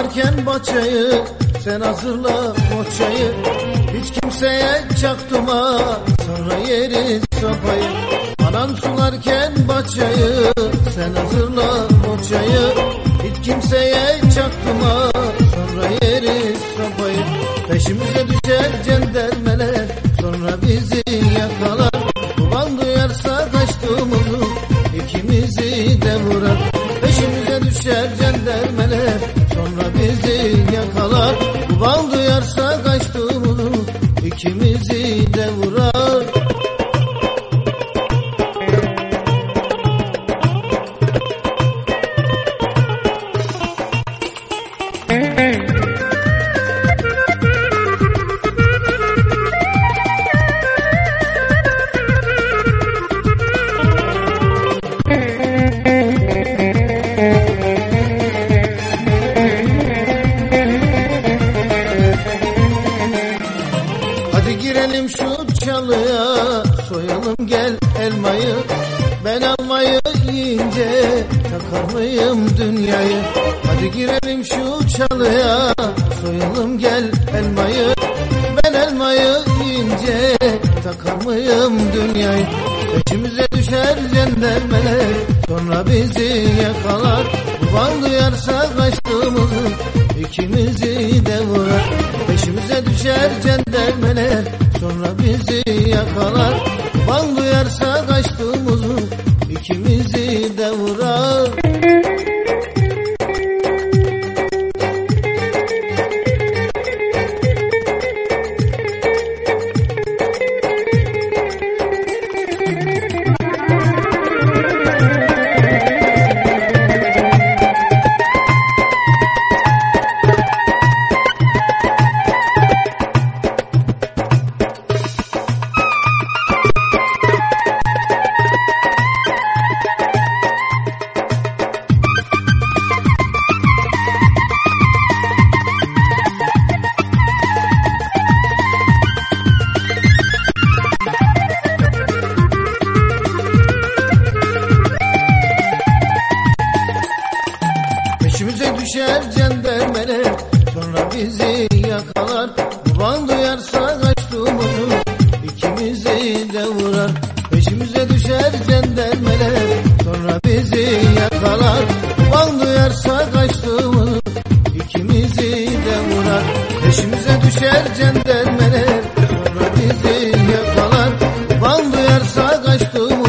Anam sularken bahçeyi sen hazırla boçayı Hiç kimseye çaktırma sonra yeriz sopayı. Anam sularken bahçeyi sen hazırla boçayı Hiç kimseye çaktırma sonra yeriz sopayı. Peşimize düşer cendermeler sonra bizi yakalar. Baban duyarsa kaçtığımızı ikimizi de vurar. Peşimize düşer Baban duyarsa kaçtığımızı ikimizi de vurar gel elmayı Ben almayı yiyince takar dünyayı? Hadi girelim şu çalıya soyalım gel elmayı. Ben elmayı yiyince takar dünyayı? Peşimize düşer cendermeler sonra bizi yakalar. Baban duyarsa kaçtığımızı ikimizi de vurar. Peşimize düşer cendermeler sonra bizi yakalar Baban duyarsa kaçtığımızı ikimizi de vurar düşer cendermere Sonra bizi yakalar. Baban duyarsa kaçtığımızı ikimizi de vurar. Peşimize düşer cendermeler Sonra bizi yakalar. Baban duyarsa kaçtığımızı ikimizi de vurar. Peşimize düşer cendermeler Sonra bizi yakalar. Baban duyarsa kaçtığımızı